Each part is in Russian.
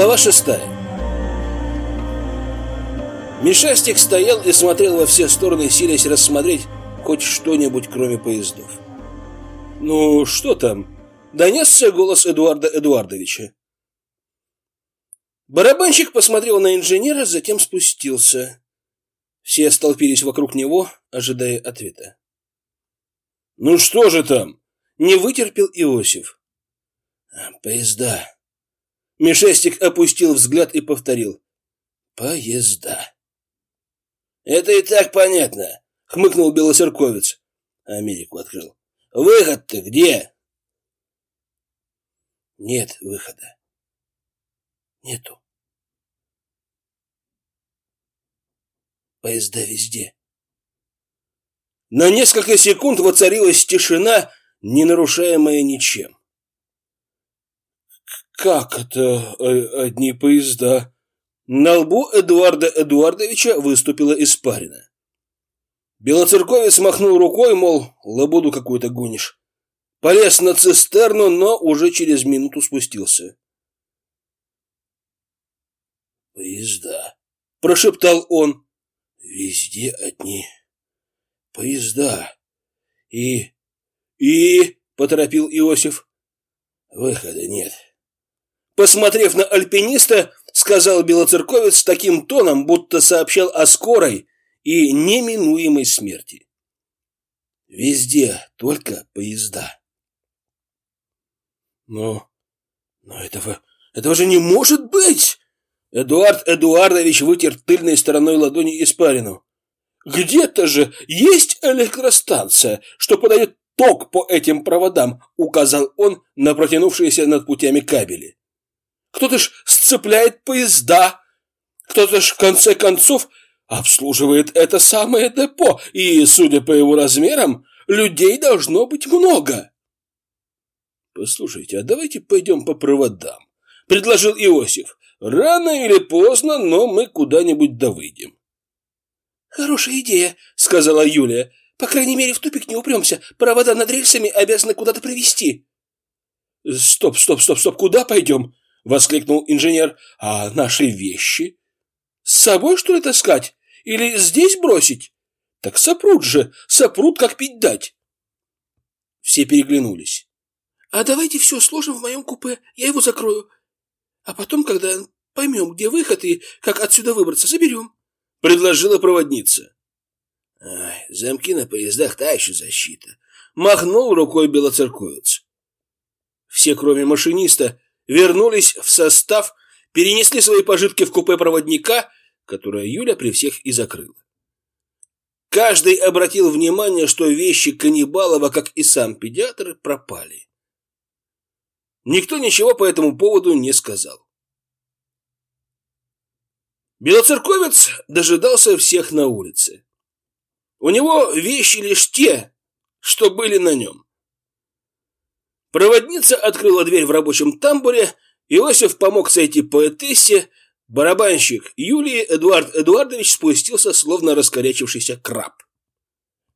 Глава шестая. Мишастик стоял и смотрел во все стороны, силясь рассмотреть хоть что-нибудь, кроме поездов. «Ну, что там?» — донесся голос Эдуарда Эдуардовича. Барабанщик посмотрел на инженера, затем спустился. Все столпились вокруг него, ожидая ответа. «Ну что же там?» — не вытерпел Иосиф. «Поезда», Мишестик опустил взгляд и повторил. «Поезда». «Это и так понятно», — хмыкнул белоцерковец. Америку открыл. «Выход-то где?» «Нет выхода. Нету. Поезда везде». На несколько секунд воцарилась тишина, не нарушаемая ничем. «Как это э, одни поезда?» На лбу Эдуарда Эдуардовича выступила испарина. Белоцерковец махнул рукой, мол, лабуду какую-то гонишь. Полез на цистерну, но уже через минуту спустился. «Поезда», — прошептал он. «Везде одни поезда. И... и...» — поторопил Иосиф. «Выхода нет». Посмотрев на альпиниста, сказал белоцерковец таким тоном, будто сообщал о скорой и неминуемой смерти. Везде только поезда. Но... но этого... этого же не может быть! Эдуард Эдуардович вытер тыльной стороной ладони испарину. Где-то же есть электростанция, что подает ток по этим проводам, указал он на протянувшиеся над путями кабели. Кто-то ж сцепляет поезда, кто-то ж в конце концов обслуживает это самое депо, и, судя по его размерам, людей должно быть много. Послушайте, а давайте пойдем по проводам, предложил Иосиф. Рано или поздно, но мы куда-нибудь довыйдем. Хорошая идея, сказала Юлия. По крайней мере, в тупик не упремся. Провода над рельсами обязаны куда-то привести. Стоп, стоп, стоп, стоп, куда пойдем? — воскликнул инженер. «А наши вещи? С собой, что ли, таскать? Или здесь бросить? Так сопрут же, сопрут, как пить дать!» Все переглянулись. «А давайте все сложим в моем купе, я его закрою. А потом, когда поймем, где выход и как отсюда выбраться, заберем», — предложила проводница. «Ай, замки на поездах — та еще защита», — махнул рукой белоцерковец. Все, кроме машиниста, вернулись в состав, перенесли свои пожитки в купе проводника, которое Юля при всех и закрыла. Каждый обратил внимание, что вещи Каннибалова, как и сам педиатр, пропали. Никто ничего по этому поводу не сказал. Белоцерковец дожидался всех на улице. У него вещи лишь те, что были на нем. Проводница открыла дверь в рабочем тамбуре, Иосиф помог сойти поэтессе, барабанщик Юлии Эдуард Эдуардович спустился, словно раскорячившийся краб.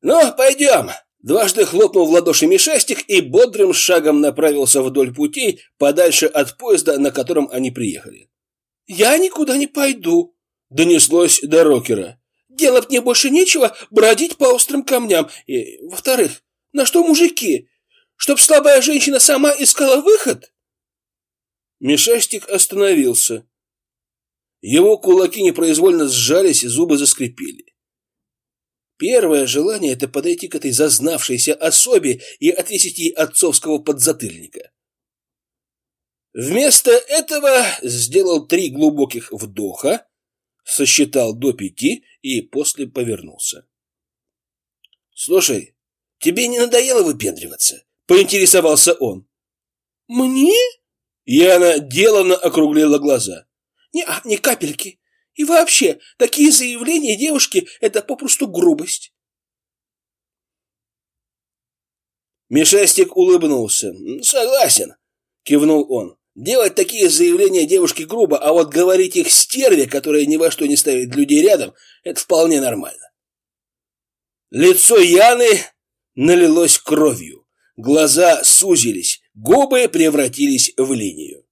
«Ну, пойдем!» Дважды хлопнул в ладоши Мишастик и бодрым шагом направился вдоль путей, подальше от поезда, на котором они приехали. «Я никуда не пойду», — донеслось до рокера. «Делать мне больше нечего бродить по острым камням. И, во-вторых, на что мужики? Чтоб слабая женщина сама искала выход? Мишастик остановился. Его кулаки непроизвольно сжались, и зубы заскрипели. Первое желание — это подойти к этой зазнавшейся особе и отвесить ей отцовского подзатыльника. Вместо этого сделал три глубоких вдоха, сосчитал до пяти и после повернулся. «Слушай, тебе не надоело выпендриваться? Поинтересовался он. «Мне?» Яна деланно округлила глаза. «Не, ни капельки. И вообще, такие заявления девушки — это попросту грубость». Мишастик улыбнулся. «Согласен», — кивнул он. «Делать такие заявления девушке грубо, а вот говорить их стерве, которая ни во что не ставит людей рядом, это вполне нормально». Лицо Яны налилось кровью. Глаза сузились, губы превратились в линию.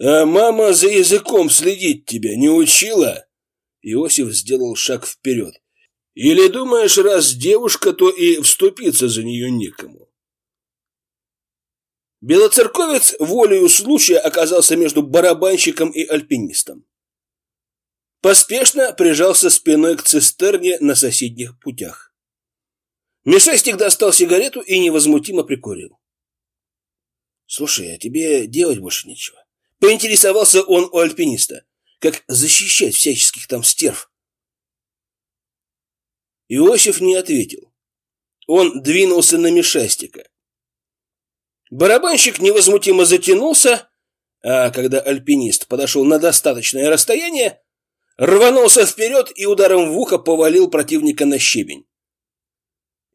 А мама за языком следить тебя не учила? Иосиф сделал шаг вперед. Или думаешь, раз девушка, то и вступиться за нее некому? Белоцерковец волею случая оказался между барабанщиком и альпинистом. Поспешно прижался спиной к цистерне на соседних путях. Мишестик достал сигарету и невозмутимо прикурил. «Слушай, а тебе делать больше нечего?» Поинтересовался он у альпиниста. Как защищать всяческих там стерв? Иосиф не ответил. Он двинулся на Мишастика. Барабанщик невозмутимо затянулся, а когда альпинист подошел на достаточное расстояние, рванулся вперед и ударом в ухо повалил противника на щебень.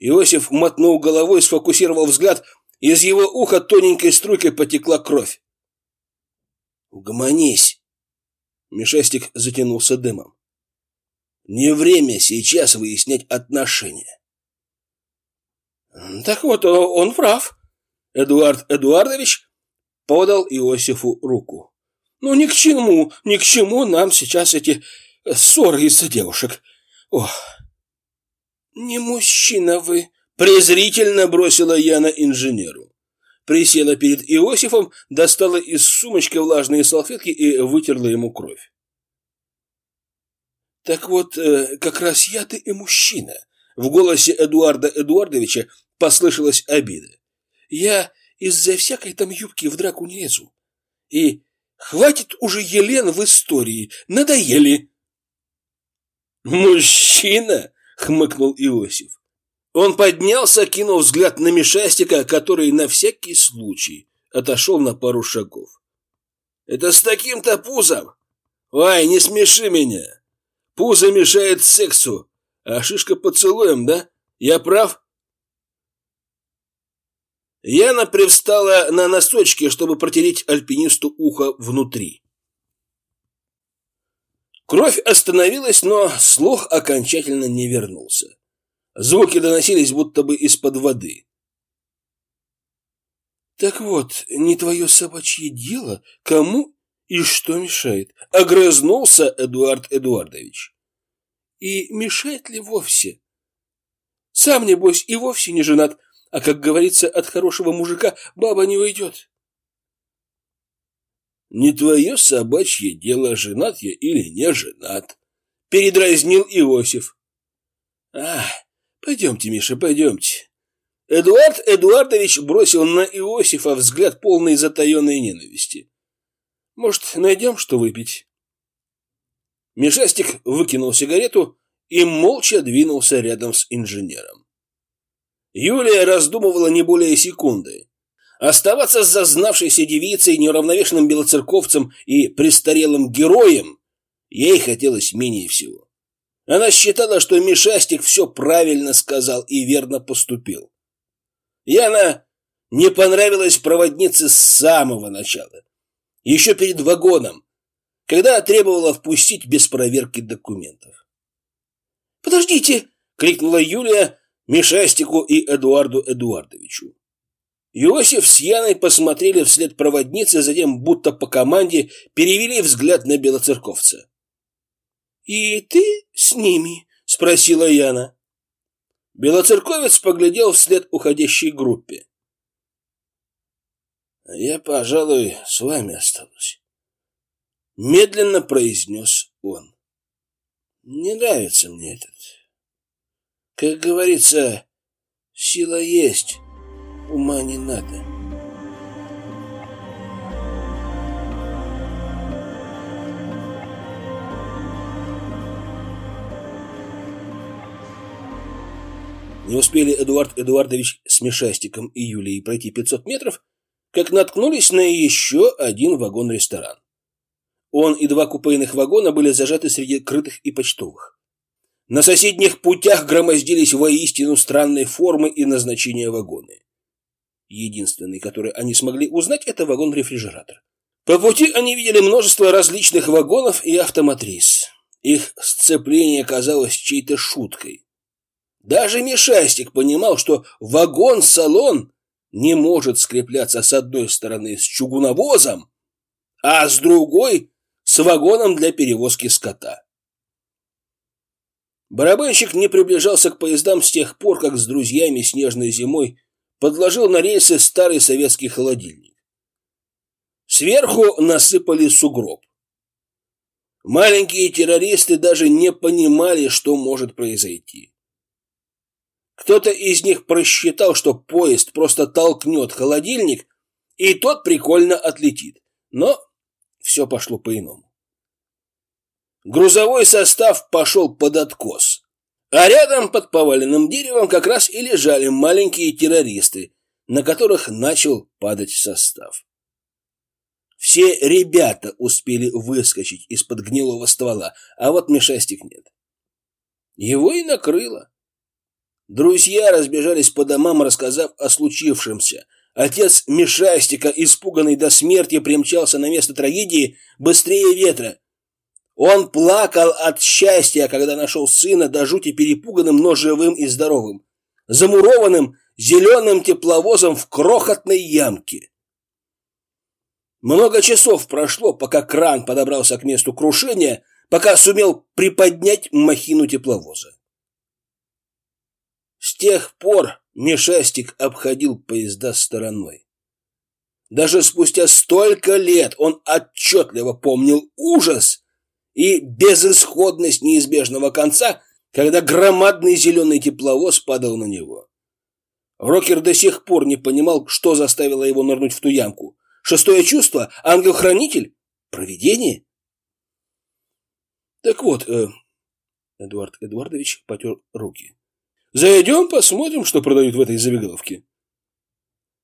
Иосиф мотнул головой, сфокусировал взгляд, из его уха тоненькой струйкой потекла кровь. «Угомонись!» Мишастик затянулся дымом. «Не время сейчас выяснять отношения». «Так вот, он прав», Эдуард Эдуардович подал Иосифу руку. «Ну, ни к чему, ни к чему нам сейчас эти ссоры из-за девушек. Ох, не мужчина вы!» презрительно бросила Яна инженеру. Присела перед Иосифом, достала из сумочки влажные салфетки и вытерла ему кровь. «Так вот, э, как раз я-то и мужчина!» В голосе Эдуарда Эдуардовича послышалась обида. Я из-за всякой там юбки в драку не лезу. И хватит уже Елен в истории, надоели. «Мужчина!» — хмыкнул Иосиф. Он поднялся, кинул взгляд на Мишастика, который на всякий случай отошел на пару шагов. «Это с таким-то пузом? Ой, не смеши меня! Пузо мешает сексу, а шишка поцелуем, да? Я прав?» Яна привстала на носочки, чтобы протереть альпинисту ухо внутри. Кровь остановилась, но слух окончательно не вернулся. Звуки доносились будто бы из-под воды. «Так вот, не твое собачье дело, кому и что мешает?» — огрызнулся Эдуард Эдуардович. «И мешает ли вовсе? Сам, небось, и вовсе не женат, а, как говорится, от хорошего мужика баба не уйдет. Не твое собачье дело, женат я или не женат, передразнил Иосиф. А, пойдемте, Миша, пойдемте. Эдуард Эдуардович бросил на Иосифа взгляд полный затаенной ненависти. Может, найдем, что выпить? Мишастик выкинул сигарету и молча двинулся рядом с инженером. Юлия раздумывала не более секунды. Оставаться с зазнавшейся девицей, неуравновешенным белоцерковцем и престарелым героем ей хотелось менее всего. Она считала, что Мишастик все правильно сказал и верно поступил. Яна не понравилась проводнице с самого начала, еще перед вагоном, когда требовала впустить без проверки документов. «Подождите!» — крикнула Юлия, Мишастику и Эдуарду Эдуардовичу. Иосиф с Яной посмотрели вслед проводницы, затем, будто по команде, перевели взгляд на белоцерковца. «И ты с ними?» — спросила Яна. Белоцерковец поглядел вслед уходящей группе. «Я, пожалуй, с вами останусь», — медленно произнес он. «Не нравится мне этот как говорится, сила есть, ума не надо. Не успели Эдуард Эдуардович с Мишастиком и Юлией пройти 500 метров, как наткнулись на еще один вагон-ресторан. Он и два купейных вагона были зажаты среди крытых и почтовых. На соседних путях громоздились воистину странной формы и назначения вагоны. Единственный, который они смогли узнать, это вагон-рефрижератор. По пути они видели множество различных вагонов и автоматрис. Их сцепление казалось чьей-то шуткой. Даже Мишастик понимал, что вагон-салон не может скрепляться с одной стороны с чугуновозом, а с другой — с вагоном для перевозки скота. Барабанщик не приближался к поездам с тех пор, как с друзьями снежной зимой подложил на рельсы старый советский холодильник. Сверху насыпали сугроб. Маленькие террористы даже не понимали, что может произойти. Кто-то из них просчитал, что поезд просто толкнет холодильник, и тот прикольно отлетит. Но все пошло по-иному. Грузовой состав пошел под откос. А рядом под поваленным деревом как раз и лежали маленькие террористы, на которых начал падать состав. Все ребята успели выскочить из-под гнилого ствола, а вот Мишастик нет. Его и накрыло. Друзья разбежались по домам, рассказав о случившемся. Отец Мишастика, испуганный до смерти, примчался на место трагедии быстрее ветра. Он плакал от счастья, когда нашел сына до жути перепуганным, но живым и здоровым, замурованным зеленым тепловозом в крохотной ямке. Много часов прошло, пока кран подобрался к месту крушения, пока сумел приподнять махину тепловоза. С тех пор Мишастик обходил поезда стороной. Даже спустя столько лет он отчетливо помнил ужас и безысходность неизбежного конца, когда громадный зеленый тепловоз падал на него. Рокер до сих пор не понимал, что заставило его нырнуть в ту ямку. Шестое чувство? Ангел-хранитель? Провидение? Так вот, э, Эдуард Эдуардович потер руки. Зайдем, посмотрим, что продают в этой забегаловке.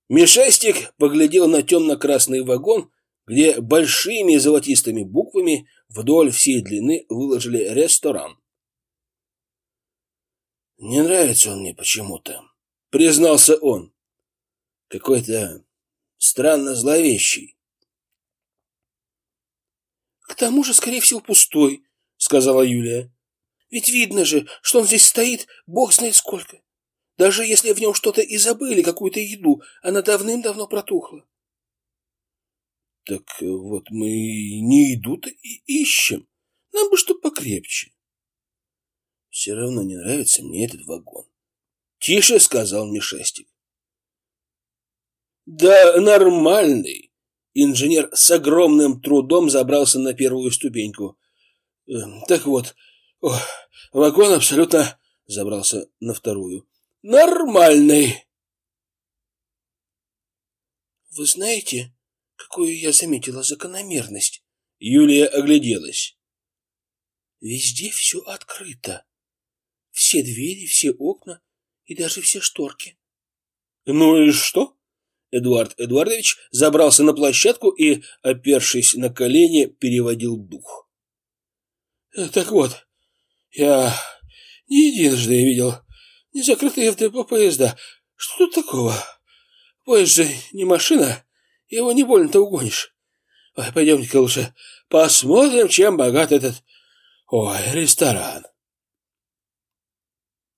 Мишастик поглядел на темно-красный вагон, где большими золотистыми буквами вдоль всей длины выложили «Ресторан». «Не нравится он мне почему-то», — признался он. «Какой-то странно зловещий. «К тому же, скорее всего, пустой», — сказала Юлия. «Ведь видно же, что он здесь стоит, бог знает сколько. Даже если в нем что-то и забыли, какую-то еду, она давным-давно протухла». «Так вот мы не еду-то и ищем. Нам бы что покрепче». «Все равно не нравится мне этот вагон», — тише сказал Мишестик. Да нормальный. Инженер с огромным трудом забрался на первую ступеньку. Эм, так вот, о, вагон абсолютно забрался на вторую. Нормальный. Вы знаете, какую я заметила закономерность? Юлия огляделась. Везде все открыто. Все двери, все окна и даже все шторки. Ну и что? Эдуард Эдуардович забрался на площадку и, опершись на колени, переводил дух. Э, «Так вот, я не единожды видел незакрытые в депо поезда. Что тут такого? Поезд же не машина, его не больно-то угонишь. Ой, пойдемте-ка лучше посмотрим, чем богат этот... Ой, ресторан».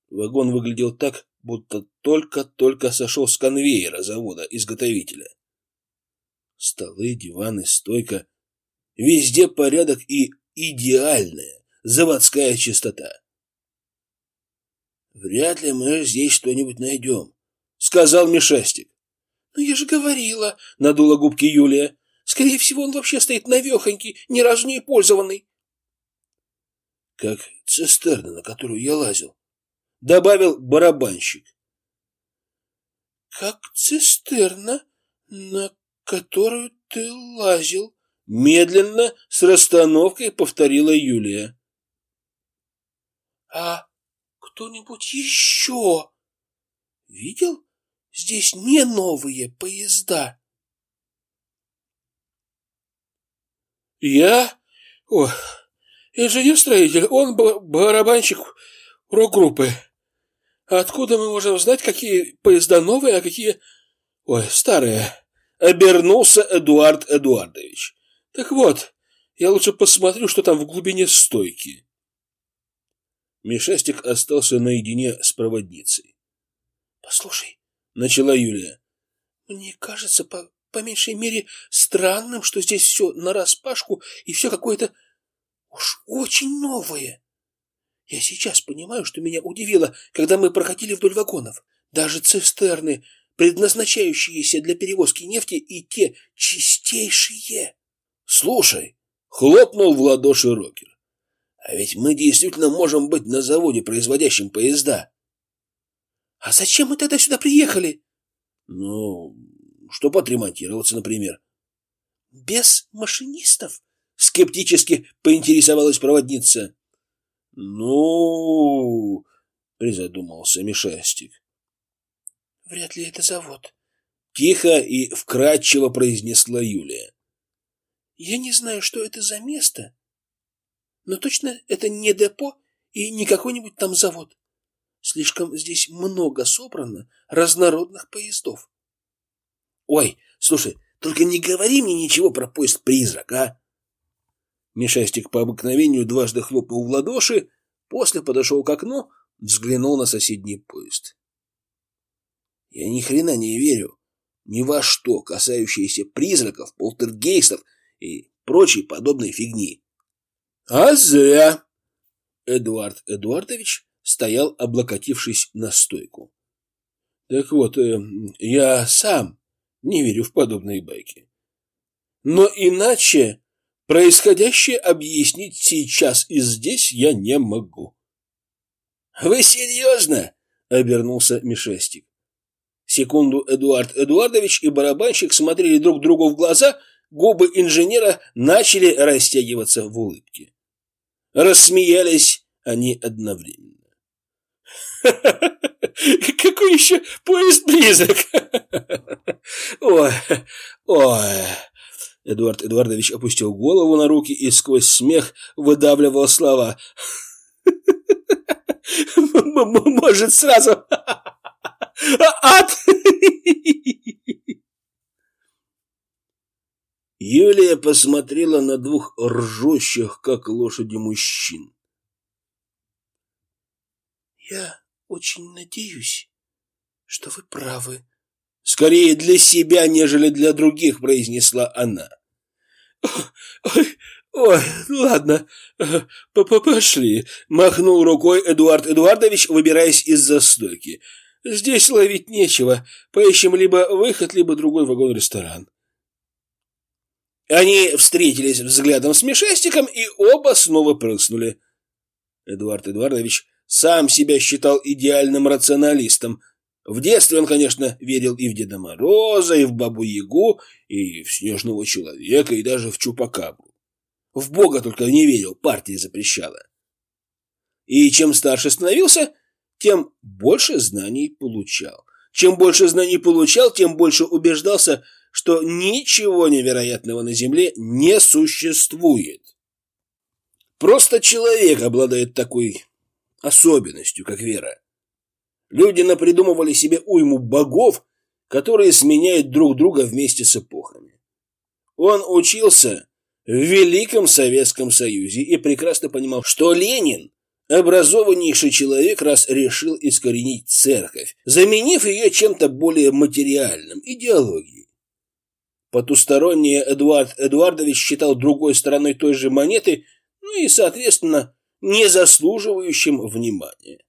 Вагон выглядел так, будто только-только сошел с конвейера завода-изготовителя. Столы, диваны, стойка. Везде порядок и идеальная заводская чистота. «Вряд ли мы здесь что-нибудь найдем», — сказал Мишастик. «Ну я же говорила», — надула губки Юлия. «Скорее всего, он вообще стоит навехонький, ни разу не пользованный». «Как цистерна, на которую я лазил», добавил барабанщик. Как цистерна, на которую ты лазил, медленно с расстановкой повторила Юлия. А кто-нибудь еще видел здесь не новые поезда? Я? О, инженер-строитель, он барабанщик рок-группы. Откуда мы можем знать, какие поезда новые, а какие... Ой, старые. Обернулся Эдуард Эдуардович. Так вот, я лучше посмотрю, что там в глубине стойки. Мишастик остался наедине с проводницей. Послушай, начала Юлия. Мне кажется, по по меньшей мере странным, что здесь все нараспашку и все какое-то уж очень новое. Я сейчас понимаю, что меня удивило, когда мы проходили вдоль вагонов. Даже цистерны, предназначающиеся для перевозки нефти, и те чистейшие. Слушай, хлопнул в ладоши Рокер. А ведь мы действительно можем быть на заводе, производящем поезда. А зачем мы тогда сюда приехали? Ну, чтобы отремонтироваться, например. Без машинистов? Скептически поинтересовалась проводница. Ну, призадумался Мишастик. Вряд ли это завод. Тихо и вкрадчиво произнесла Юлия. Я не знаю, что это за место, но точно это не депо и не какой-нибудь там завод. Слишком здесь много собрано разнородных поездов. Ой, слушай, только не говори мне ничего про поезд-призрак, а? Мишастик по обыкновению дважды хлопнул в ладоши, после подошел к окну, взглянул на соседний поезд. Я ни хрена не верю ни во что, касающееся призраков, полтергейстов и прочей подобной фигни. А зря! Эдуард Эдуардович стоял, облокотившись на стойку. Так вот, э, я сам не верю в подобные байки. Но иначе происходящее объяснить сейчас и здесь я не могу. — Вы серьезно? — обернулся Мишестик. Секунду Эдуард Эдуардович и барабанщик смотрели друг другу в глаза, губы инженера начали растягиваться в улыбке. Рассмеялись они одновременно. Какой еще поезд-призрак? Ой, ой. Эдуард Эдуардович опустил голову на руки и сквозь смех выдавливал слова. Может, сразу... Ад! Юлия посмотрела на двух ржущих, как лошади, мужчин. «Я очень надеюсь, что вы правы». «Скорее для себя, нежели для других», — произнесла она. «Ой, ой, ладно, П -п пошли», — махнул рукой Эдуард Эдуардович, выбираясь из застойки. «Здесь ловить нечего. Поищем либо выход, либо другой вагон-ресторан». Они встретились взглядом с Мишестиком и оба снова прыснули. Эдуард Эдуардович сам себя считал идеальным рационалистом. В детстве он, конечно, верил и в Деда Мороза, и в Бабу-Ягу, и в Снежного Человека, и даже в Чупакабру. В Бога только не верил, партия запрещала. И чем старше становился, тем больше знаний получал. Чем больше знаний получал, тем больше убеждался, что ничего невероятного на Земле не существует. Просто человек обладает такой особенностью, как вера. Люди напридумывали себе уйму богов, которые сменяют друг друга вместе с эпохами. Он учился в Великом Советском Союзе и прекрасно понимал, что Ленин – образованнейший человек, раз решил искоренить церковь, заменив ее чем-то более материальным – идеологией. Потусторонний Эдуард Эдуардович считал другой стороной той же монеты, ну и, соответственно, не заслуживающим внимания.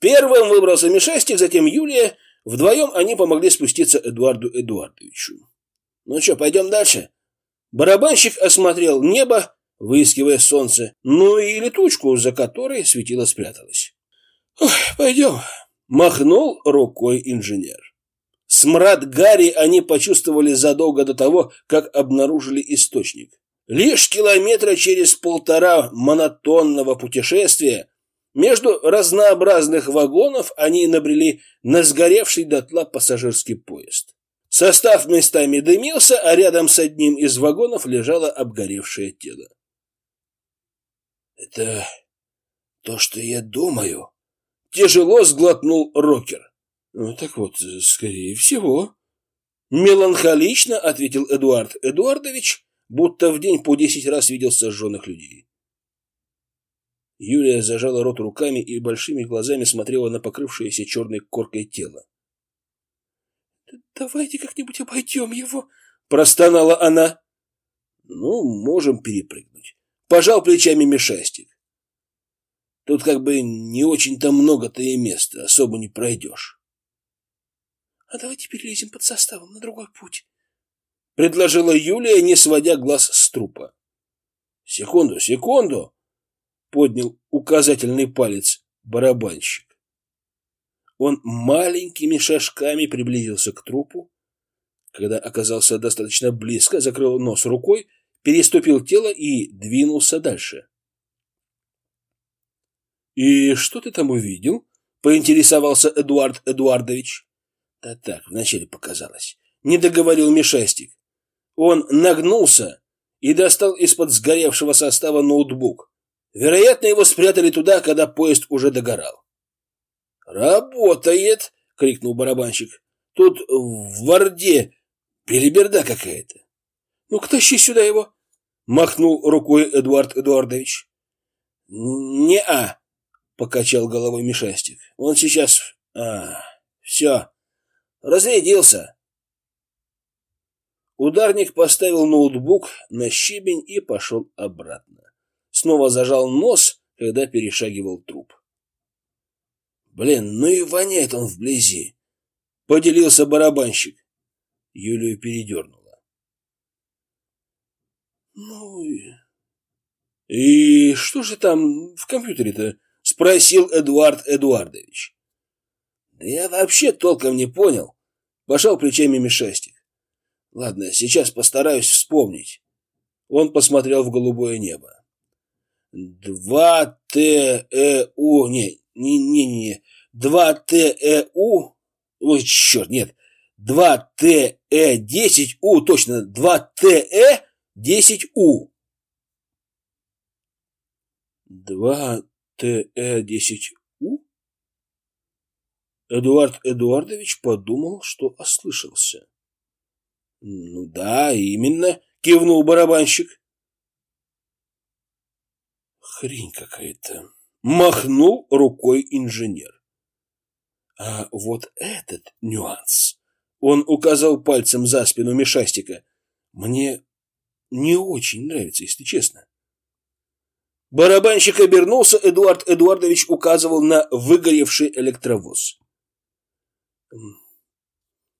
Первым выбрался Мишастик, затем Юлия. Вдвоем они помогли спуститься Эдуарду Эдуардовичу. «Ну что, пойдем дальше?» Барабанщик осмотрел небо, выискивая солнце, ну и летучку, за которой светило спряталось. «Пойдем», — махнул рукой инженер. Смрад Гарри они почувствовали задолго до того, как обнаружили источник. Лишь километра через полтора монотонного путешествия между разнообразных вагонов они набрели на сгоревший дотла пассажирский поезд. Состав местами дымился, а рядом с одним из вагонов лежало обгоревшее тело. «Это то, что я думаю», — тяжело сглотнул Рокер. «Ну, так вот, скорее всего», — меланхолично ответил Эдуард Эдуардович, будто в день по десять раз видел сожженных людей. Юлия зажала рот руками и большими глазами смотрела на покрывшееся черной коркой тело. «Давайте как-нибудь обойдем его», — простонала она. «Ну, можем перепрыгнуть». Пожал плечами Мишастик. Тут как бы не очень-то много-то и места, особо не пройдешь. «А давайте перелезем под составом на другой путь», — предложила Юлия, не сводя глаз с трупа. «Секунду, секунду!» — поднял указательный палец барабанщик. Он маленькими шажками приблизился к трупу. Когда оказался достаточно близко, закрыл нос рукой, переступил тело и двинулся дальше. «И что ты там увидел?» — поинтересовался Эдуард Эдуардович. «Да так, вначале показалось». Не договорил Мишастик. Он нагнулся и достал из-под сгоревшего состава ноутбук. Вероятно, его спрятали туда, когда поезд уже догорал. «Работает!» — крикнул барабанщик. «Тут в Варде переберда какая-то». «Ну-ка, тащи сюда его!» — махнул рукой Эдуард Эдуардович. «Не-а!» — покачал головой Мишастик. «Он сейчас... А, все, разрядился!» Ударник поставил ноутбук на щебень и пошел обратно. Снова зажал нос, когда перешагивал труп. Блин, ну и воняет он вблизи. Поделился барабанщик. Юлию передернула. Ну и... И что же там в компьютере-то? Спросил Эдуард Эдуардович. Да я вообще толком не понял. Пошел плечами Мишастик. Ладно, сейчас постараюсь вспомнить. Он посмотрел в голубое небо. Два Т Э У не не-не-не, 2ТЭУ, ой, черт, нет, 2ТЭ10У, точно, 2ТЭ10У. 2ТЭ10У? Эдуард Эдуардович подумал, что ослышался. Ну да, именно, кивнул барабанщик. Хрень какая-то махнул рукой инженер. А вот этот нюанс, он указал пальцем за спину Мишастика, мне не очень нравится, если честно. Барабанщик обернулся, Эдуард Эдуардович указывал на выгоревший электровоз.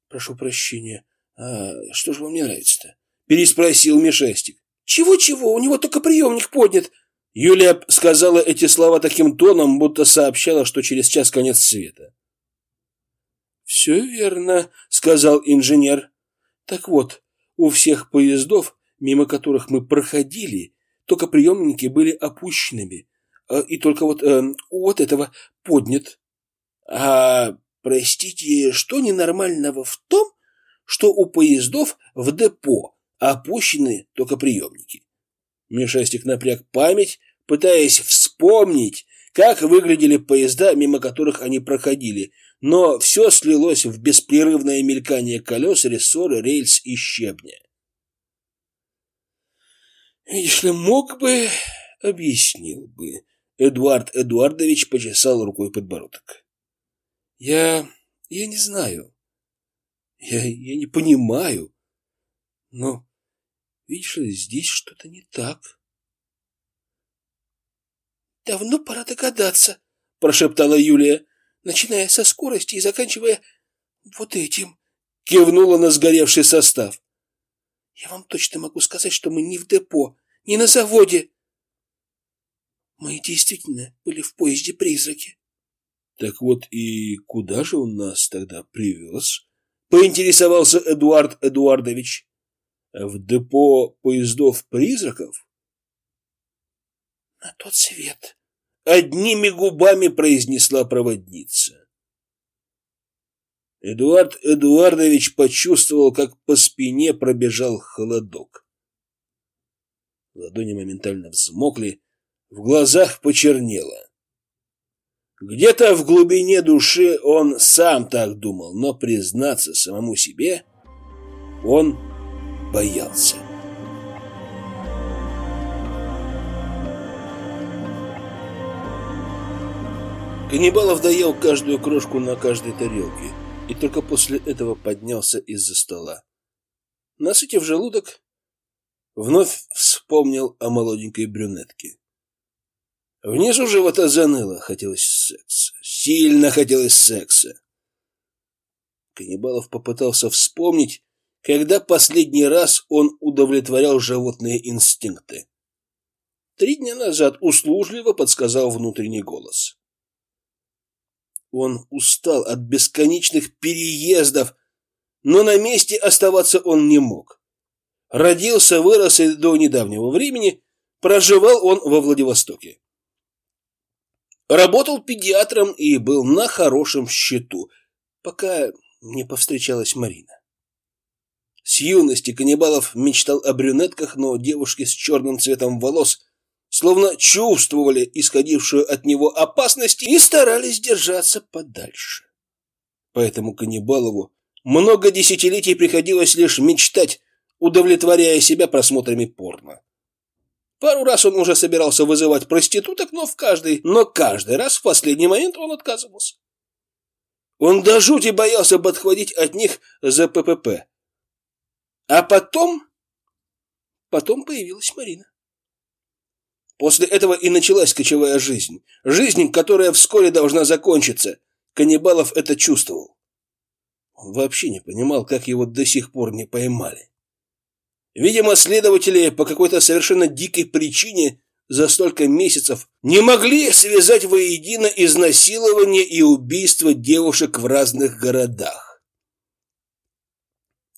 «Прошу прощения, а что же вам не нравится-то?» – переспросил Мишастик. «Чего-чего, у него только приемник поднят», Юлия сказала эти слова таким тоном, будто сообщала, что через час конец света. «Все верно», — сказал инженер. «Так вот, у всех поездов, мимо которых мы проходили, только приемники были опущенными, а, и только вот э, вот этого поднят». «А, простите, что ненормального в том, что у поездов в депо опущены только приемники?» Мишастик напряг память, пытаясь вспомнить, как выглядели поезда, мимо которых они проходили, но все слилось в беспрерывное мелькание колес, рессоры, рельс и щебня. «Видишь ли, мог бы...» — объяснил бы. Эдуард Эдуардович почесал рукой подбородок. «Я... я не знаю. Я, я не понимаю. Но Видишь ли, здесь что-то не так. «Давно пора догадаться», — прошептала Юлия, начиная со скорости и заканчивая вот этим. Кивнула на сгоревший состав. «Я вам точно могу сказать, что мы не в депо, не на заводе. Мы действительно были в поезде «Призраки». «Так вот и куда же он нас тогда привез?» — поинтересовался Эдуард Эдуардович в депо поездов-призраков? На тот свет. Одними губами произнесла проводница. Эдуард Эдуардович почувствовал, как по спине пробежал холодок. Ладони моментально взмокли, в глазах почернело. Где-то в глубине души он сам так думал, но признаться самому себе он боялся. Каннибалов доел каждую крошку на каждой тарелке. и только после этого поднялся из-за стола. Насытив желудок, вновь вспомнил о молоденькой брюнетке. Внизу живота заныло, хотелось секса, сильно хотелось секса. Каннибалов попытался вспомнить, когда последний раз он удовлетворял животные инстинкты. Три дня назад услужливо подсказал внутренний голос. Он устал от бесконечных переездов, но на месте оставаться он не мог. Родился, вырос и до недавнего времени проживал он во Владивостоке. Работал педиатром и был на хорошем счету, пока не повстречалась Марина. С юности Каннибалов мечтал о брюнетках, но девушки с черным цветом волос словно чувствовали исходившую от него опасность и старались держаться подальше. Поэтому Каннибалову много десятилетий приходилось лишь мечтать, удовлетворяя себя просмотрами порно. Пару раз он уже собирался вызывать проституток, но в каждый, но каждый раз в последний момент он отказывался. Он до жути боялся подхватить от них за ППП. А потом... Потом появилась Марина. После этого и началась кочевая жизнь. Жизнь, которая вскоре должна закончиться. Каннибалов это чувствовал. Он вообще не понимал, как его до сих пор не поймали. Видимо, следователи по какой-то совершенно дикой причине за столько месяцев не могли связать воедино изнасилование и убийство девушек в разных городах.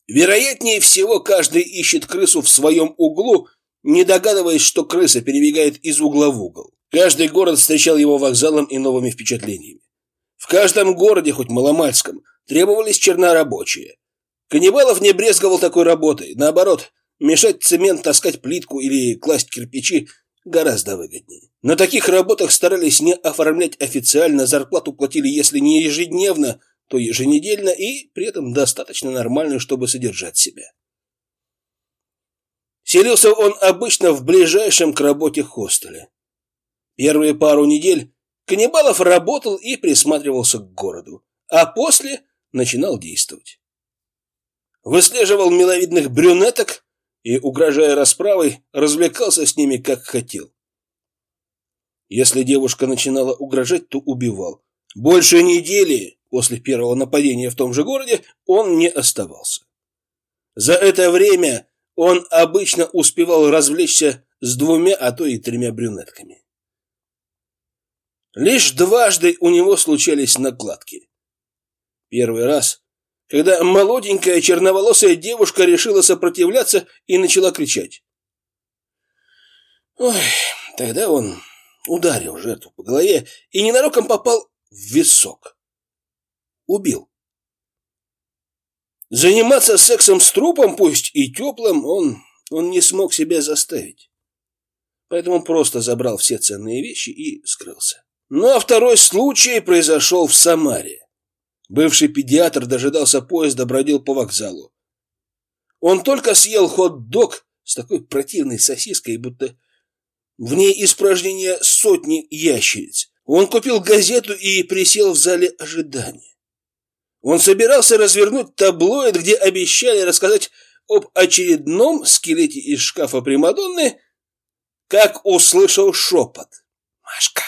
Вероятнее всего, каждый ищет крысу в своем углу не догадываясь, что крыса перебегает из угла в угол. Каждый город встречал его вокзалом и новыми впечатлениями. В каждом городе, хоть маломальском, требовались чернорабочие. Каннибалов не брезговал такой работой. Наоборот, мешать цемент, таскать плитку или класть кирпичи гораздо выгоднее. На таких работах старались не оформлять официально, зарплату платили, если не ежедневно, то еженедельно и при этом достаточно нормальную, чтобы содержать себя. Селился он обычно в ближайшем к работе хостеле. Первые пару недель Каннибалов работал и присматривался к городу, а после начинал действовать. Выслеживал миловидных брюнеток и, угрожая расправой, развлекался с ними как хотел. Если девушка начинала угрожать, то убивал. Больше недели после первого нападения в том же городе он не оставался. За это время он обычно успевал развлечься с двумя, а то и тремя брюнетками. Лишь дважды у него случались накладки. Первый раз, когда молоденькая черноволосая девушка решила сопротивляться и начала кричать. Ой, тогда он ударил жертву по голове и ненароком попал в висок. Убил. Заниматься сексом с трупом, пусть и теплым, он, он не смог себя заставить. Поэтому просто забрал все ценные вещи и скрылся. Ну а второй случай произошел в Самаре. Бывший педиатр дожидался поезда, бродил по вокзалу. Он только съел хот-дог с такой противной сосиской, будто в ней испражнения сотни ящериц. Он купил газету и присел в зале ожидания. Он собирался развернуть таблоид, где обещали рассказать об очередном скелете из шкафа Примадонны, как услышал шепот. «Машка,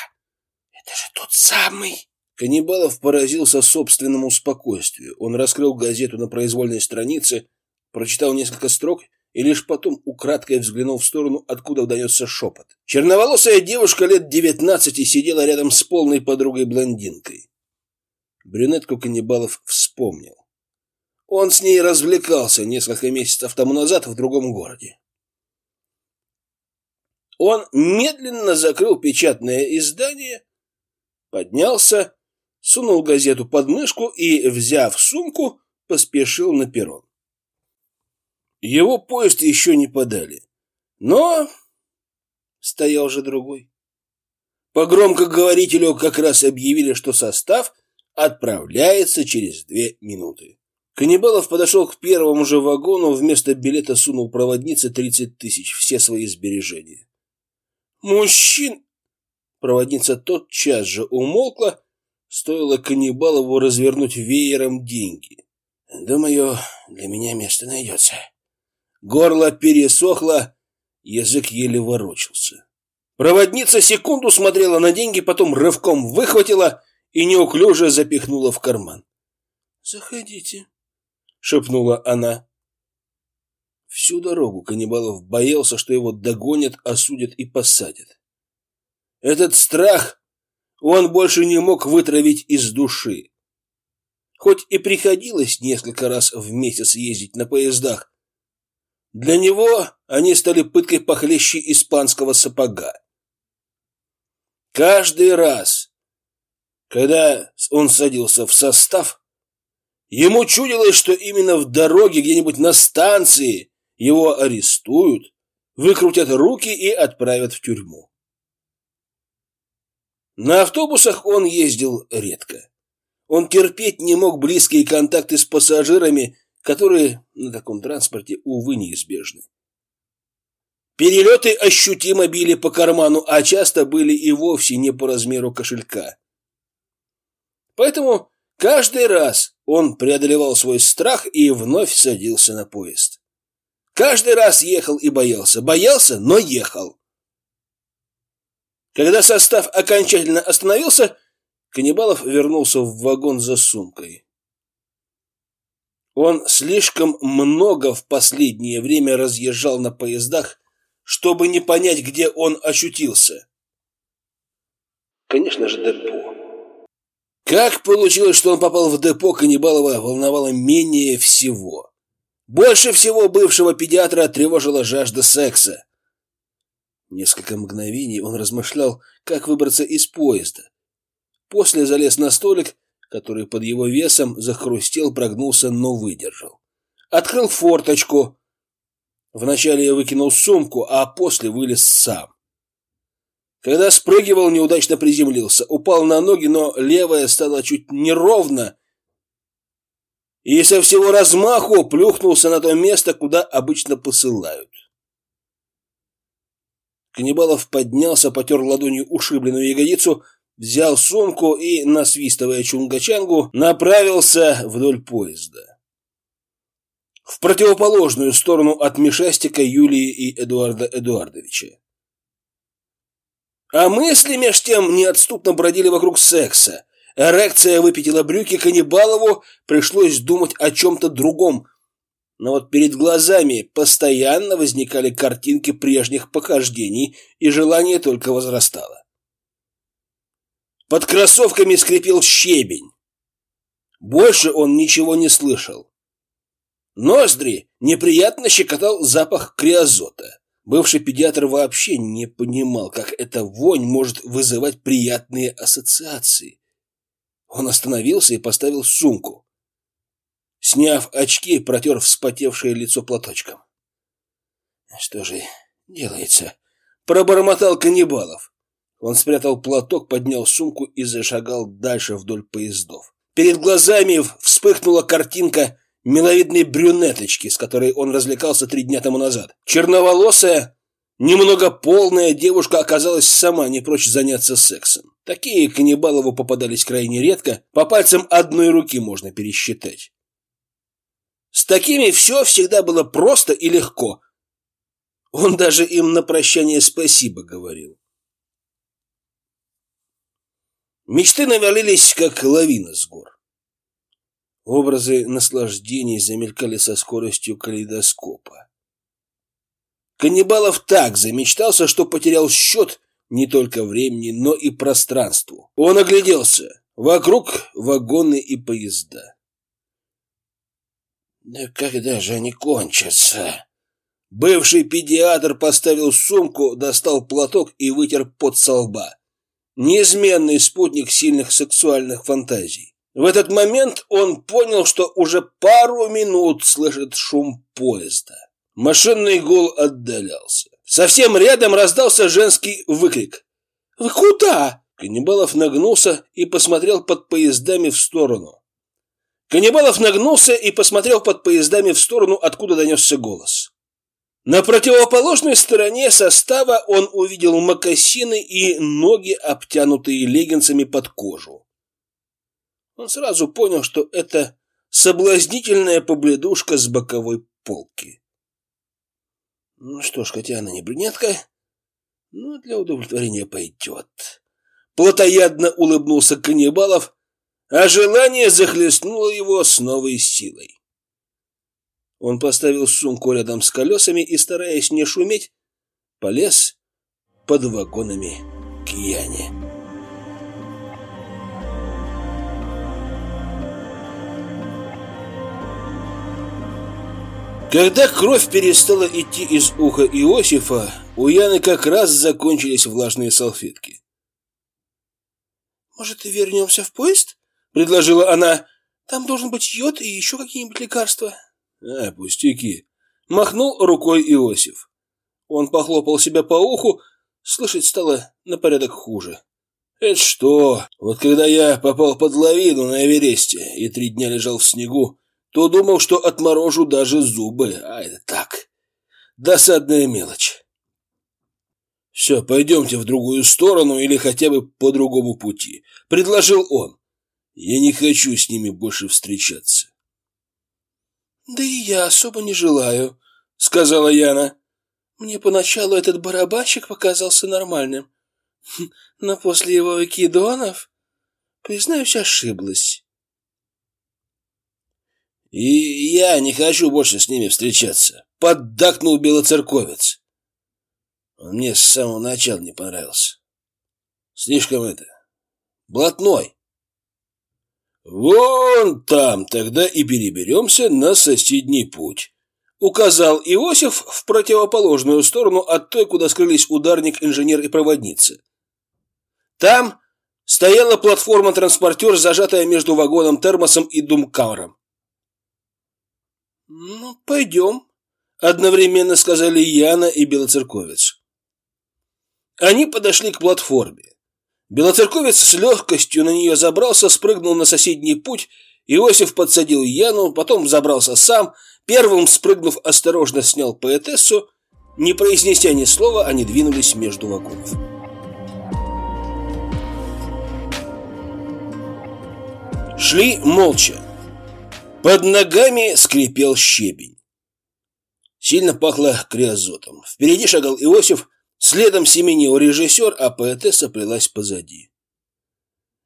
это же тот самый!» Каннибалов поразился собственному спокойствию. Он раскрыл газету на произвольной странице, прочитал несколько строк и лишь потом украдкой взглянул в сторону, откуда удается шепот. Черноволосая девушка лет девятнадцати сидела рядом с полной подругой-блондинкой. Брюнетку Каннибалов вспомнил. Он с ней развлекался несколько месяцев тому назад в другом городе. Он медленно закрыл печатное издание, поднялся, сунул газету под мышку и, взяв сумку, поспешил на перрон. Его поезд еще не подали, но стоял же другой. По громкоговорителю как раз объявили, что состав – отправляется через две минуты. Каннибалов подошел к первому же вагону, вместо билета сунул проводнице тридцать тысяч, все свои сбережения. «Мужчин!» Проводница тотчас же умолкла, стоило Каннибалову развернуть веером деньги. Думаю, для меня место найдется. Горло пересохло, язык еле ворочался. Проводница секунду смотрела на деньги, потом рывком выхватила и неуклюже запихнула в карман. «Заходите», — шепнула она. Всю дорогу Каннибалов боялся, что его догонят, осудят и посадят. Этот страх он больше не мог вытравить из души. Хоть и приходилось несколько раз в месяц ездить на поездах, для него они стали пыткой похлеще испанского сапога. Каждый раз, когда он садился в состав, ему чудилось, что именно в дороге где-нибудь на станции его арестуют, выкрутят руки и отправят в тюрьму. На автобусах он ездил редко. Он терпеть не мог близкие контакты с пассажирами, которые на таком транспорте, увы, неизбежны. Перелеты ощутимо били по карману, а часто были и вовсе не по размеру кошелька. Поэтому каждый раз он преодолевал свой страх и вновь садился на поезд. Каждый раз ехал и боялся. Боялся, но ехал. Когда состав окончательно остановился, Каннибалов вернулся в вагон за сумкой. Он слишком много в последнее время разъезжал на поездах, чтобы не понять, где он очутился. Конечно же, депо. Как получилось, что он попал в депо, Каннибалова волновало менее всего. Больше всего бывшего педиатра тревожила жажда секса. Несколько мгновений он размышлял, как выбраться из поезда. После залез на столик, который под его весом захрустел, прогнулся, но выдержал. Открыл форточку, Вначале я выкинул сумку, а после вылез сам. Когда спрыгивал, неудачно приземлился. Упал на ноги, но левая стала чуть неровно. И со всего размаху плюхнулся на то место, куда обычно посылают. Каннибалов поднялся, потер ладонью ушибленную ягодицу, взял сумку и, насвистывая чунгачангу, направился вдоль поезда в противоположную сторону от Мишастика, Юлии и Эдуарда Эдуардовича. А мысли меж тем неотступно бродили вокруг секса. Эрекция выпятила брюки Каннибалову, пришлось думать о чем-то другом. Но вот перед глазами постоянно возникали картинки прежних похождений, и желание только возрастало. Под кроссовками скрипел щебень. Больше он ничего не слышал. Ноздри неприятно щекотал запах криозота. Бывший педиатр вообще не понимал, как эта вонь может вызывать приятные ассоциации. Он остановился и поставил сумку. Сняв очки, протер вспотевшее лицо платочком. «Что же делается?» Пробормотал каннибалов. Он спрятал платок, поднял сумку и зашагал дальше вдоль поездов. Перед глазами вспыхнула картинка миловидной брюнеточки, с которой он развлекался три дня тому назад. Черноволосая, немного полная девушка оказалась сама не прочь заняться сексом. Такие каннибалову попадались крайне редко, по пальцам одной руки можно пересчитать. С такими все всегда было просто и легко. Он даже им на прощание спасибо говорил. Мечты навалились, как лавина с гор. Образы наслаждений замелькали со скоростью калейдоскопа. Каннибалов так замечтался, что потерял счет не только времени, но и пространству. Он огляделся. Вокруг вагоны и поезда. «Да когда же они кончатся?» Бывший педиатр поставил сумку, достал платок и вытер пот со лба. Неизменный спутник сильных сексуальных фантазий. В этот момент он понял, что уже пару минут слышит шум поезда. Машинный гул отдалялся. Совсем рядом раздался женский выкрик. «Вы куда?» Каннибалов нагнулся и посмотрел под поездами в сторону. Каннибалов нагнулся и посмотрел под поездами в сторону, откуда донесся голос. На противоположной стороне состава он увидел мокасины и ноги, обтянутые леггинсами под кожу. Он сразу понял, что это соблазнительная побледушка с боковой полки. Ну что ж, хотя она не брюнетка, но для удовлетворения пойдет. Плотоядно улыбнулся каннибалов, а желание захлестнуло его с новой силой. Он поставил сумку рядом с колесами и, стараясь не шуметь, полез под вагонами к Яне. Когда кровь перестала идти из уха Иосифа, у Яны как раз закончились влажные салфетки. «Может, вернемся в поезд?» — предложила она. «Там должен быть йод и еще какие-нибудь лекарства». «А, пустяки!» — махнул рукой Иосиф. Он похлопал себя по уху, слышать стало на порядок хуже. «Это что? Вот когда я попал под лавину на Эвересте и три дня лежал в снегу, то думал, что отморожу даже зубы, а это так. Досадная мелочь. «Все, пойдемте в другую сторону или хотя бы по другому пути», — предложил он. «Я не хочу с ними больше встречаться». «Да и я особо не желаю», — сказала Яна. «Мне поначалу этот барабанщик показался нормальным, но после его кидонов, признаюсь, ошиблась». «И я не хочу больше с ними встречаться», — поддакнул белоцерковец. Он мне с самого начала не понравился. Слишком это... блатной. «Вон там тогда и переберемся на соседний путь», — указал Иосиф в противоположную сторону от той, куда скрылись ударник, инженер и проводница. Там стояла платформа-транспортер, зажатая между вагоном-термосом и думкамером. «Ну, пойдем», — одновременно сказали Яна и Белоцерковец. Они подошли к платформе. Белоцерковец с легкостью на нее забрался, спрыгнул на соседний путь. Иосиф подсадил Яну, потом забрался сам. Первым, спрыгнув, осторожно снял поэтессу. Не произнеся ни слова, они двинулись между вагонов. Шли молча. Под ногами скрипел щебень. Сильно пахло криозотом. Впереди шагал Иосиф, Следом семенил режиссер, а поэтесса плелась позади.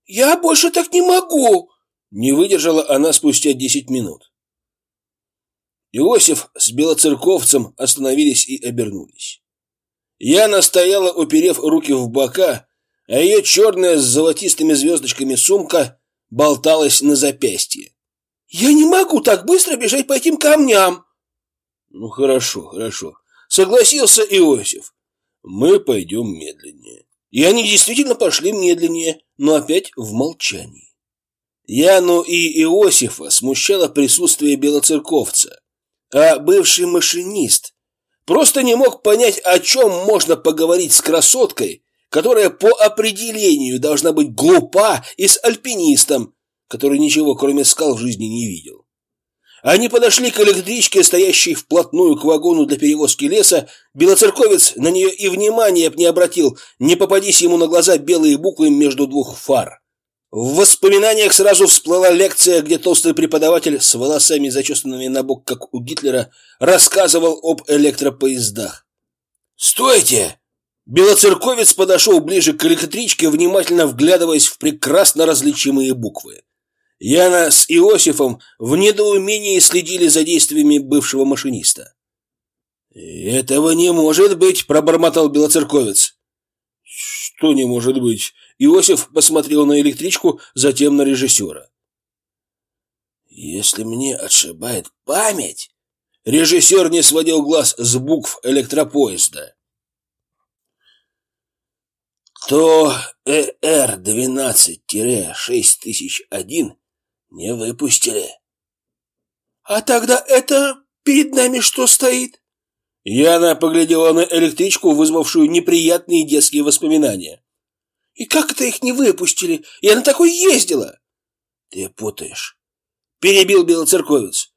«Я больше так не могу!» Не выдержала она спустя десять минут. Иосиф с белоцерковцем остановились и обернулись. Яна стояла, уперев руки в бока, а ее черная с золотистыми звездочками сумка болталась на запястье. «Я не могу так быстро бежать по этим камням!» «Ну, хорошо, хорошо», — согласился Иосиф мы пойдем медленнее. И они действительно пошли медленнее, но опять в молчании. Яну и Иосифа смущало присутствие белоцерковца, а бывший машинист просто не мог понять, о чем можно поговорить с красоткой, которая по определению должна быть глупа, и с альпинистом, который ничего кроме скал в жизни не видел. Они подошли к электричке, стоящей вплотную к вагону для перевозки леса. Белоцерковец на нее и внимания не обратил, не попадись ему на глаза белые буквы между двух фар. В воспоминаниях сразу всплыла лекция, где толстый преподаватель с волосами, зачесанными на бок, как у Гитлера, рассказывал об электропоездах. «Стойте!» Белоцерковец подошел ближе к электричке, внимательно вглядываясь в прекрасно различимые буквы. Яна с Иосифом в недоумении следили за действиями бывшего машиниста. «Этого не может быть!» – пробормотал белоцерковец. «Что не может быть?» Иосиф посмотрел на электричку, затем на режиссера. «Если мне отшибает память...» Режиссер не сводил глаз с букв электропоезда. «То ЭР-12-6001 не выпустили. А тогда это перед нами что стоит? Яна поглядела на электричку, вызвавшую неприятные детские воспоминания. И как это их не выпустили? Я на такой ездила. Ты путаешь. Перебил белоцерковец.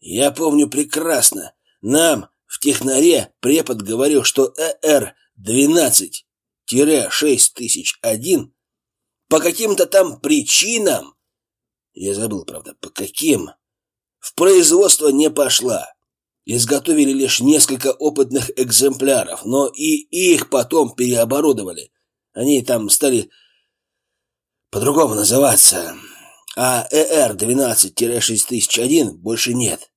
Я помню прекрасно. Нам в технаре препод говорил, что ЭР-12-6001 по каким-то там причинам Я забыл, правда, по каким. В производство не пошла. Изготовили лишь несколько опытных экземпляров, но и их потом переоборудовали. Они там стали по-другому называться. А ЭР-12-6001 больше нет.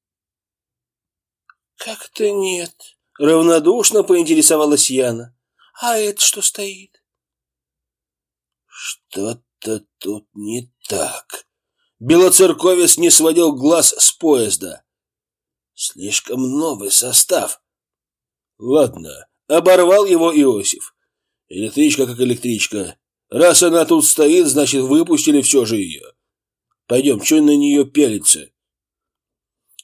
«Как-то нет», — равнодушно поинтересовалась Яна. «А это что стоит?» «Что-то тут не так». Белоцерковец не сводил глаз с поезда. Слишком новый состав. Ладно, оборвал его Иосиф. Электричка как электричка. Раз она тут стоит, значит, выпустили все же ее. Пойдем, что на нее пялится?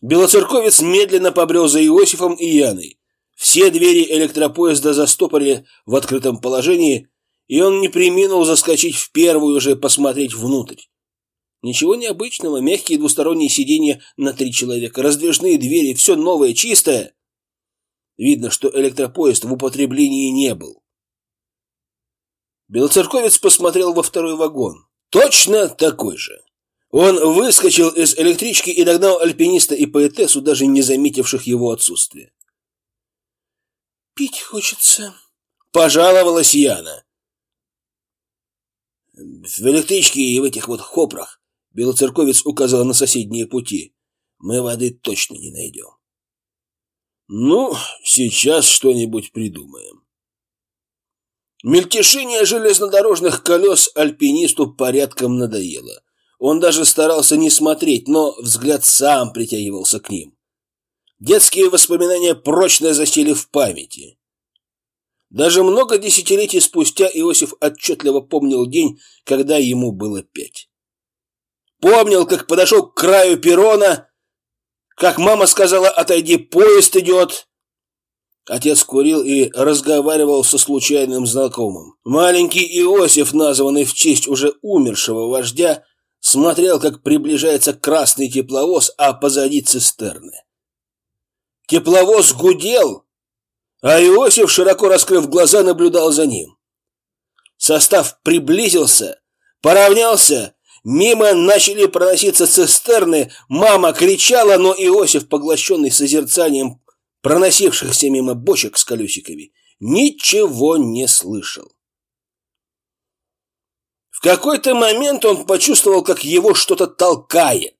Белоцерковец медленно побрел за Иосифом и Яной. Все двери электропоезда застопорили в открытом положении, и он не приминул заскочить в первую же посмотреть внутрь. Ничего необычного, мягкие двусторонние сиденья на три человека, раздвижные двери, все новое, чистое. Видно, что электропоезд в употреблении не был. Белоцерковец посмотрел во второй вагон. Точно такой же. Он выскочил из электрички и догнал альпиниста и поэтессу, даже не заметивших его отсутствия. «Пить хочется», — пожаловалась Яна. «В электричке и в этих вот хопрах», — Белоцерковец указал на соседние пути, — «мы воды точно не найдем». «Ну, сейчас что-нибудь придумаем». Мельтешение железнодорожных колес альпинисту порядком надоело. Он даже старался не смотреть, но взгляд сам притягивался к ним. Детские воспоминания прочно засели в памяти. Даже много десятилетий спустя Иосиф отчетливо помнил день, когда ему было пять. Помнил, как подошел к краю перрона, как мама сказала «отойди, поезд идет». Отец курил и разговаривал со случайным знакомым. Маленький Иосиф, названный в честь уже умершего вождя, смотрел, как приближается красный тепловоз, а позади цистерны. Тепловоз гудел, а Иосиф, широко раскрыв глаза, наблюдал за ним. Состав приблизился, поравнялся, мимо начали проноситься цистерны, мама кричала, но Иосиф, поглощенный созерцанием проносившихся мимо бочек с колесиками, ничего не слышал. В какой-то момент он почувствовал, как его что-то толкает.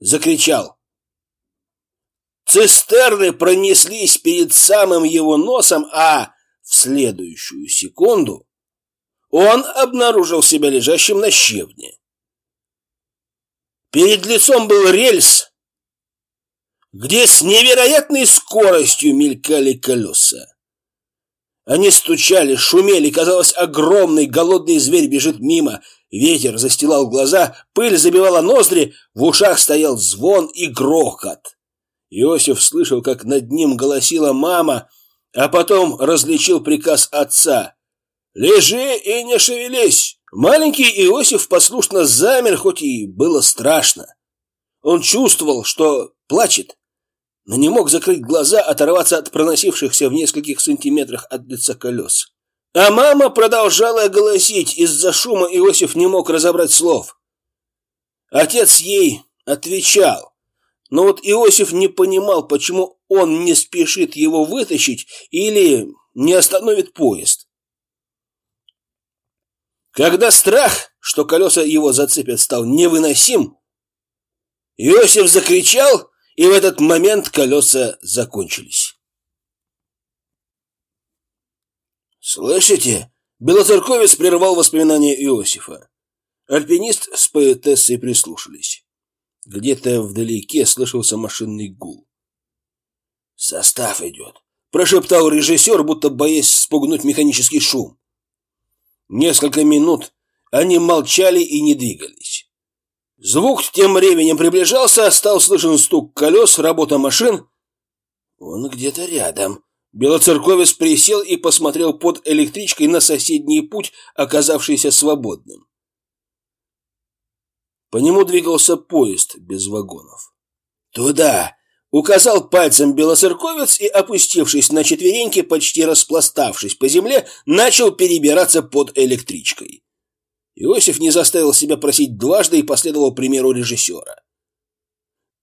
Закричал. Цистерны пронеслись перед самым его носом, а в следующую секунду он обнаружил себя лежащим на щебне. Перед лицом был рельс, где с невероятной скоростью мелькали колеса. Они стучали, шумели, казалось, огромный голодный зверь бежит мимо. Ветер застилал глаза, пыль забивала ноздри, в ушах стоял звон и грохот. Иосиф слышал, как над ним голосила мама, а потом различил приказ отца. «Лежи и не шевелись!» Маленький Иосиф послушно замер, хоть и было страшно. Он чувствовал, что плачет, но не мог закрыть глаза, оторваться от проносившихся в нескольких сантиметрах от лица колес. А мама продолжала голосить, из-за шума Иосиф не мог разобрать слов. Отец ей отвечал, но вот Иосиф не понимал, почему он не спешит его вытащить или не остановит поезд. Когда страх, что колеса его зацепят, стал невыносим, Иосиф закричал и в этот момент колеса закончились. «Слышите?» Белоцерковец прервал воспоминания Иосифа. Альпинист с поэтессой прислушались. Где-то вдалеке слышался машинный гул. «Состав идет», — прошептал режиссер, будто боясь спугнуть механический шум. Несколько минут они молчали и не двигались. Звук тем временем приближался, стал слышен стук колес, работа машин. Он где-то рядом. Белоцерковец присел и посмотрел под электричкой на соседний путь, оказавшийся свободным. По нему двигался поезд без вагонов. «Туда!» — указал пальцем белоцерковец и, опустившись на четвереньки, почти распластавшись по земле, начал перебираться под электричкой. Иосиф не заставил себя просить дважды и последовал примеру режиссера.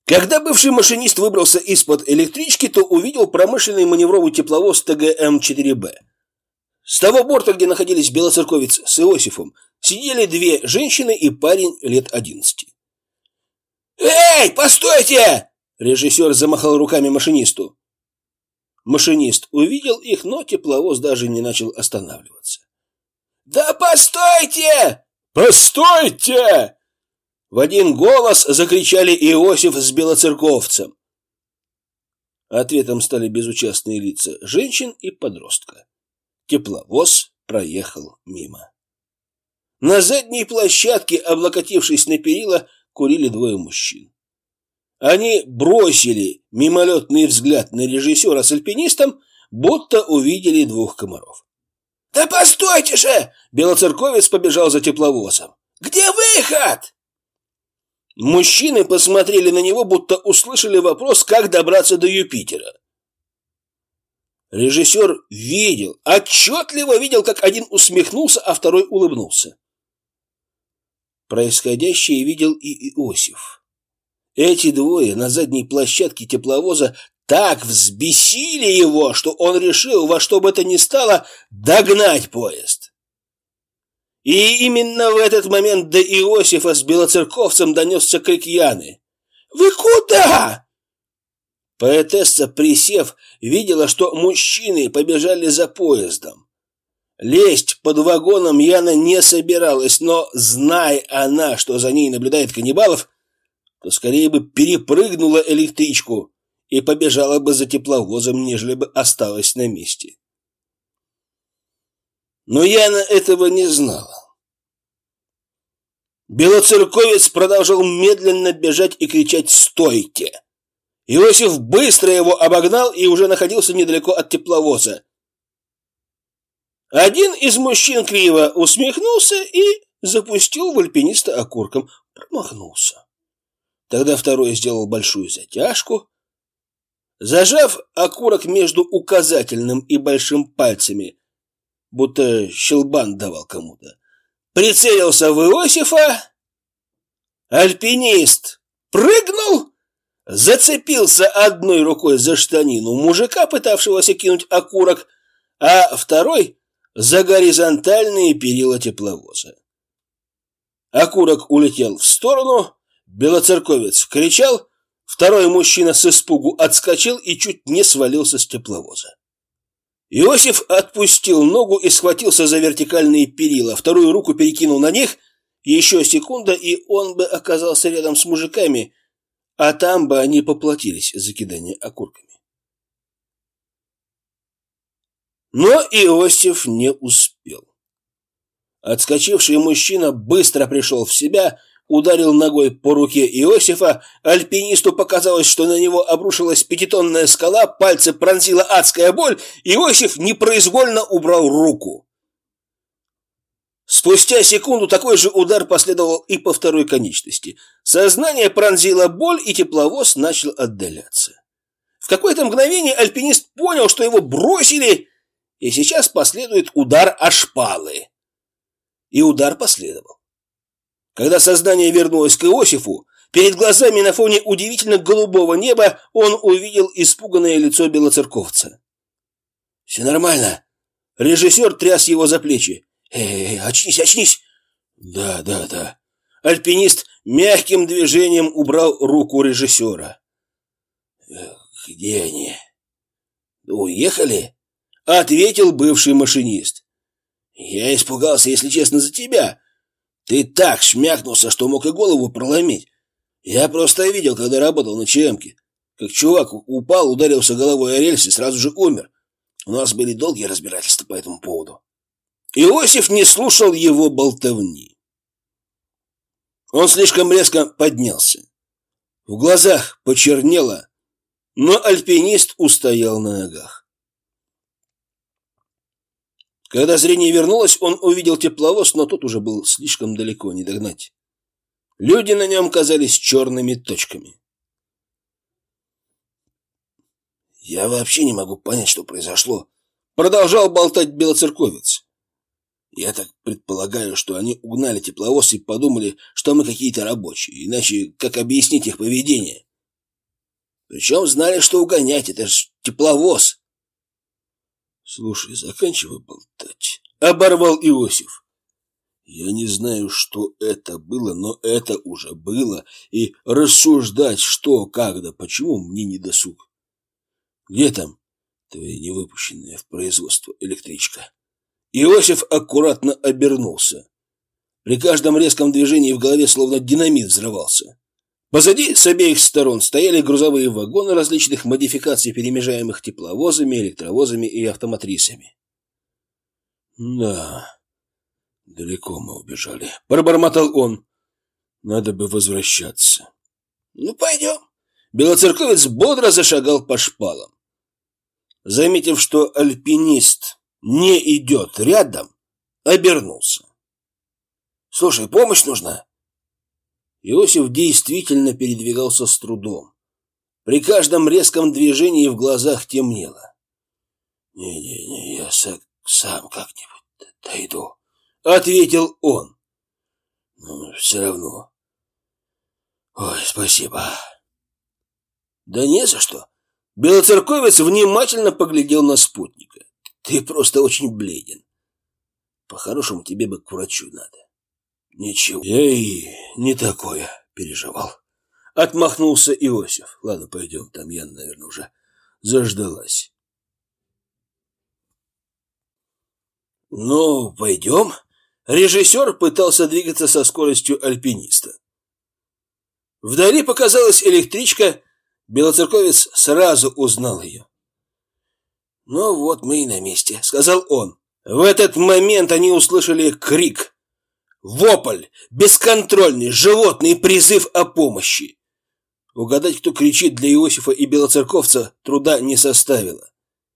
Когда бывший машинист выбрался из-под электрички, то увидел промышленный маневровый тепловоз ТГМ-4Б. С того борта, где находились белоцерковец с Иосифом, сидели две женщины и парень лет одиннадцати. «Эй, постойте!» Режиссер замахал руками машинисту. Машинист увидел их, но тепловоз даже не начал останавливаться. «Да постойте! Постойте!» В один голос закричали Иосиф с белоцерковцем. Ответом стали безучастные лица женщин и подростка. Тепловоз проехал мимо. На задней площадке, облокотившись на перила, курили двое мужчин. Они бросили мимолетный взгляд на режиссера с альпинистом, будто увидели двух комаров. «Да постойте же!» Белоцерковец побежал за тепловозом. «Где выход?» Мужчины посмотрели на него, будто услышали вопрос, как добраться до Юпитера. Режиссер видел, отчетливо видел, как один усмехнулся, а второй улыбнулся. Происходящее видел и Иосиф. Эти двое на задней площадке тепловоза так взбесили его, что он решил во что бы то ни стало догнать поезд. И именно в этот момент до Иосифа с белоцерковцем донесся крик Яны. «Вы куда?» Поэтесса, присев, видела, что мужчины побежали за поездом. Лезть под вагоном Яна не собиралась, но, зная она, что за ней наблюдает каннибалов, то скорее бы перепрыгнула электричку и побежала бы за тепловозом, нежели бы осталась на месте. Но Яна этого не знала. Белоцерковец продолжал медленно бежать и кричать «Стойте!». Иосиф быстро его обогнал и уже находился недалеко от тепловоза. Один из мужчин криво усмехнулся и запустил в альпиниста окурком. Промахнулся. Тогда второй сделал большую затяжку. Зажав окурок между указательным и большим пальцами, будто щелбан давал кому-то, прицелился в Иосифа. Альпинист прыгнул, зацепился одной рукой за штанину мужика, пытавшегося кинуть окурок, а второй — за горизонтальные перила тепловоза. Окурок улетел в сторону, Белоцерковец кричал, второй мужчина с испугу отскочил и чуть не свалился с тепловоза. Иосиф отпустил ногу и схватился за вертикальные перила, вторую руку перекинул на них, еще секунда, и он бы оказался рядом с мужиками, а там бы они поплатились за кидание окурками. Но Иосиф не успел. Отскочивший мужчина быстро пришел в себя, ударил ногой по руке Иосифа, альпинисту показалось, что на него обрушилась пятитонная скала, пальцы пронзила адская боль, Иосиф непроизвольно убрал руку. Спустя секунду такой же удар последовал и по второй конечности. Сознание пронзило боль, и тепловоз начал отдаляться. В какое-то мгновение альпинист понял, что его бросили, и сейчас последует удар о шпалы. И удар последовал. Когда сознание вернулось к Иосифу, перед глазами на фоне удивительно голубого неба он увидел испуганное лицо белоцерковца. «Все нормально». Режиссер тряс его за плечи. «Эй, очнись, очнись!» «Да, да, да». Альпинист мягким движением убрал руку режиссера. «Где они?» «Уехали?» — ответил бывший машинист. «Я испугался, если честно, за тебя. Ты так шмякнулся, что мог и голову проломить. Я просто видел, когда работал на ЧМке, как чувак упал, ударился головой о рельсы и сразу же умер. У нас были долгие разбирательства по этому поводу. Иосиф не слушал его болтовни. Он слишком резко поднялся. В глазах почернело, но альпинист устоял на ногах. Когда зрение вернулось, он увидел тепловоз, но тот уже был слишком далеко, не догнать. Люди на нем казались черными точками. «Я вообще не могу понять, что произошло», — продолжал болтать белоцерковец. Я так предполагаю, что они угнали тепловоз и подумали, что мы какие-то рабочие, иначе как объяснить их поведение? Причем знали, что угонять, это ж тепловоз. Слушай, заканчивай болтать. Оборвал Иосиф. Я не знаю, что это было, но это уже было, и рассуждать, что, когда, почему, мне не досуг. Где там твоя невыпущенная в производство электричка? Иосиф аккуратно обернулся. При каждом резком движении в голове словно динамит взрывался. Позади с обеих сторон стояли грузовые вагоны различных модификаций, перемежаемых тепловозами, электровозами и автоматрисами. «Да, далеко мы убежали», — пробормотал он. «Надо бы возвращаться». «Ну, пойдем». Белоцерковец бодро зашагал по шпалам. Заметив, что альпинист не идет рядом, обернулся. «Слушай, помощь нужна?» Иосиф действительно передвигался с трудом. При каждом резком движении в глазах темнело. «Не-не-не, я сам, как-нибудь дойду», — ответил он. «Но все равно. Ой, спасибо». «Да не за что». Белоцерковец внимательно поглядел на спутника. Ты просто очень бледен. По-хорошему, тебе бы к врачу надо. Ничего, я и не такое переживал. Отмахнулся Иосиф. Ладно, пойдем, там Яна, наверное, уже заждалась. Ну, пойдем. Режиссер пытался двигаться со скоростью альпиниста. Вдали показалась электричка, Белоцерковец сразу узнал ее. «Ну вот мы и на месте», — сказал он. В этот момент они услышали крик. Вопль, бесконтрольный, животный призыв о помощи. Угадать, кто кричит для Иосифа и белоцерковца, труда не составило.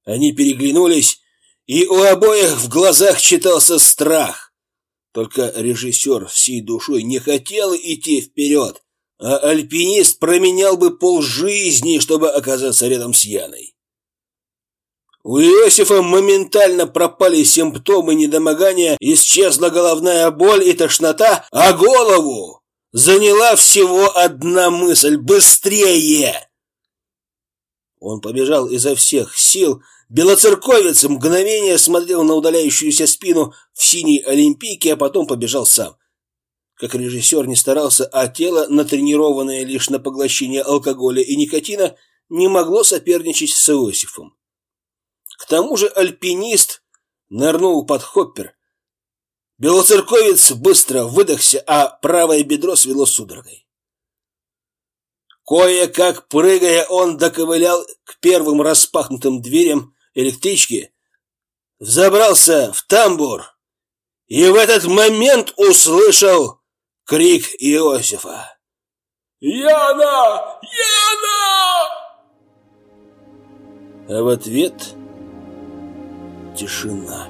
Они переглянулись, и у обоих в глазах читался страх. Только режиссер всей душой не хотел идти вперед, а альпинист променял бы полжизни, чтобы оказаться рядом с Яной. У Иосифа моментально пропали симптомы недомогания, исчезла головная боль и тошнота, а голову заняла всего одна мысль – быстрее! Он побежал изо всех сил, Белоцерковец мгновение смотрел на удаляющуюся спину в синей олимпийке, а потом побежал сам. Как режиссер не старался, а тело, натренированное лишь на поглощение алкоголя и никотина, не могло соперничать с Иосифом. К тому же альпинист нырнул под хоппер. Белоцерковец быстро выдохся, а правое бедро свело судорогой. Кое-как прыгая, он доковылял к первым распахнутым дверям электрички, взобрался в тамбур и в этот момент услышал крик Иосифа. «Яна! Яна!» А в ответ тишина.